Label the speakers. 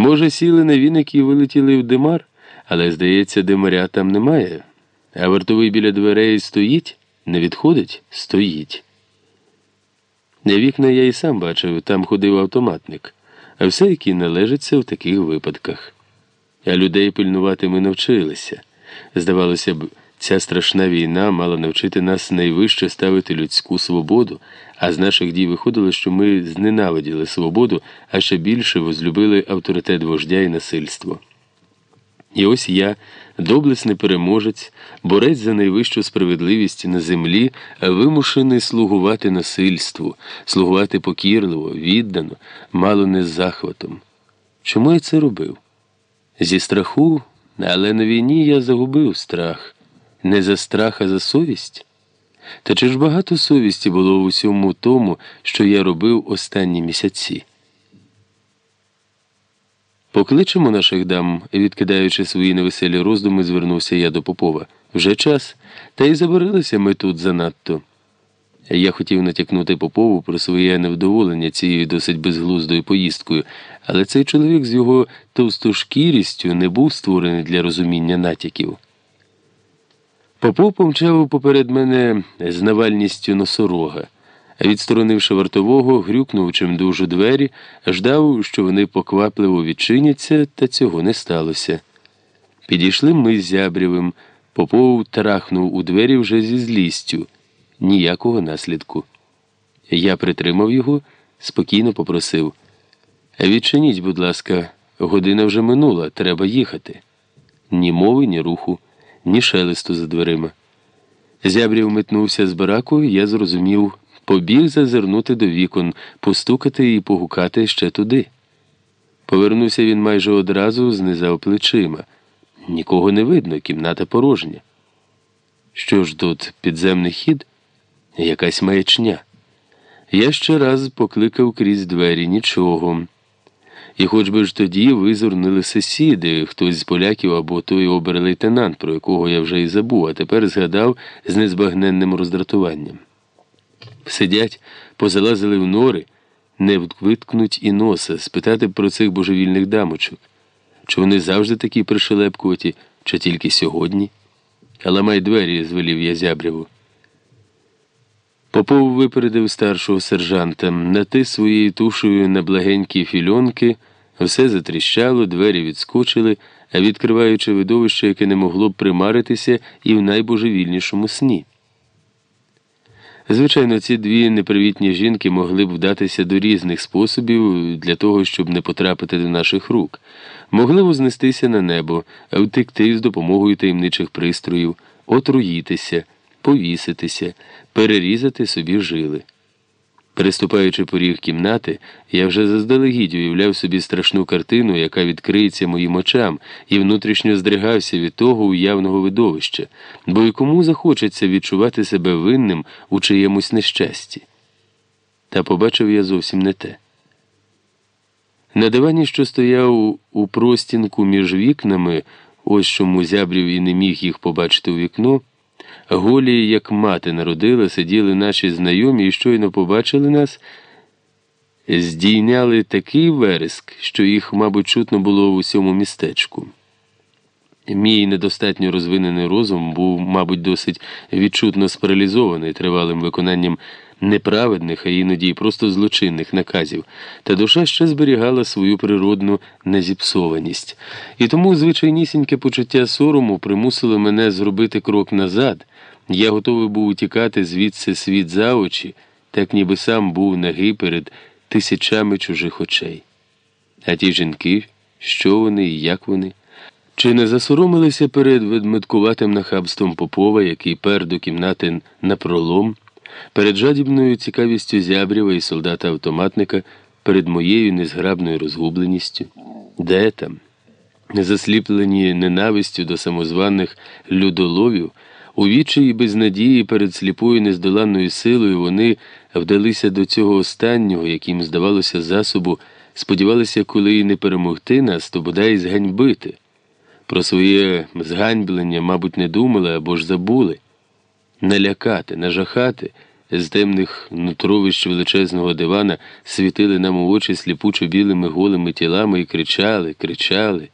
Speaker 1: Може, сіли на віник і вилетіли в димар, але, здається, димаря там немає. А вартовий біля дверей стоїть, не відходить, стоїть. Вікна я і сам бачив, там ходив автоматник, а все, який належиться в таких випадках. А людей пильнувати ми навчилися. Здавалося б, ця страшна війна мала навчити нас найвище ставити людську свободу, а з наших дій виходило, що ми зненавиділи свободу, а ще більше возлюбили авторитет вождя і насильство. І ось я, доблесний переможець, борець за найвищу справедливість на землі, вимушений слугувати насильству, слугувати покірливо, віддано, мало не з захватом. Чому я це робив? Зі страху, але на війні я загубив страх, не за страх, а за совість. Та чи ж багато совісті було в усьому тому, що я робив останні місяці? Покличемо наших дам, відкидаючи свої невеселі роздуми, звернувся я до Попова. Вже час, та й забарилися ми тут занадто. Я хотів натякнути Попову про своє невдоволення цією досить безглуздою поїздкою, але цей чоловік з його товстошкірістю не був створений для розуміння натяків. Попов помчав поперед мене з навальністю носорога, відсторонивши вартового, грюкнув чимдуж у двері, ждав, що вони поквапливо відчиняться, та цього не сталося. Підійшли ми з Зябрєвим, Попов трахнув у двері вже зі злістю, ніякого наслідку. Я притримав його, спокійно попросив. Відчиніть, будь ласка, година вже минула, треба їхати. Ні мови, ні руху ні шелесту за дверима. Зябрів метнувся з бараку, і я зрозумів, побіг зазирнути до вікон, постукати і погукати ще туди. Повернувся він майже одразу, знизав плечима. Нікого не видно, кімната порожня. Що ж тут, підземний хід? Якась маячня. Я ще раз покликав крізь двері нічого. І хоч би ж тоді визирнули сусіди, хтось з поляків або той обер-лейтенант, про якого я вже і забув, а тепер згадав з незбагненним роздратуванням. Сидять, позалазили в нори, не виткнуть і носа, спитати про цих божевільних дамочок. Чи вони завжди такі пришелепкуваті, чи тільки сьогодні? Ламай двері, звелів я зябряву. Попов випередив старшого сержанта, натис своєю тушею на благенькі фільонки, все затріщало, двері відскочили, відкриваючи видовище, яке не могло б примаритися і в найбожевільнішому сні. Звичайно, ці дві непривітні жінки могли б вдатися до різних способів для того, щоб не потрапити до наших рук, могли вознестися на небо, втекти з допомогою таємничих пристроїв, отруїтися повіситися, перерізати собі жили. Переступаючи поріг кімнати, я вже заздалегідь уявляв собі страшну картину, яка відкриється моїм очам, і внутрішньо здригався від того уявного видовища, бо й кому захочеться відчувати себе винним у чиємусь нещасті. Та побачив я зовсім не те. На дивані, що стояв у простінку між вікнами, ось чому зябрів і не міг їх побачити у вікно. Голі, як мати народила, сиділи наші знайомі і щойно побачили нас, здійняли такий вереск, що їх, мабуть, чутно було в усьому містечку. Мій недостатньо розвинений розум був, мабуть, досить відчутно спаралізований тривалим виконанням неправедних, а іноді просто злочинних наказів, та душа ще зберігала свою природну незіпсованість. І тому звичайнісіньке почуття сорому примусило мене зробити крок назад. Я готовий був утікати звідси світ за очі, так ніби сам був нагий перед тисячами чужих очей. А ті жінки, що вони і як вони? Чи не засоромилися перед ведмиткуватим нахабством Попова, який пер до кімнати напролом, перед жадібною цікавістю зябрєва і солдата-автоматника, перед моєю незграбною розгубленістю? Де там? Засліплені ненавистю до самозваних людоловів, у вічі і безнадії перед сліпою нездоланною силою вони вдалися до цього останнього, яким здавалося засобу, сподівалися, коли і не перемогти нас, то бодай зганьбити. Про своє зганьблення, мабуть, не думали або ж забули. Налякати, нажахати, з темних нутровищ величезного дивана світили нам у очі сліпучо білими голими тілами і кричали, кричали.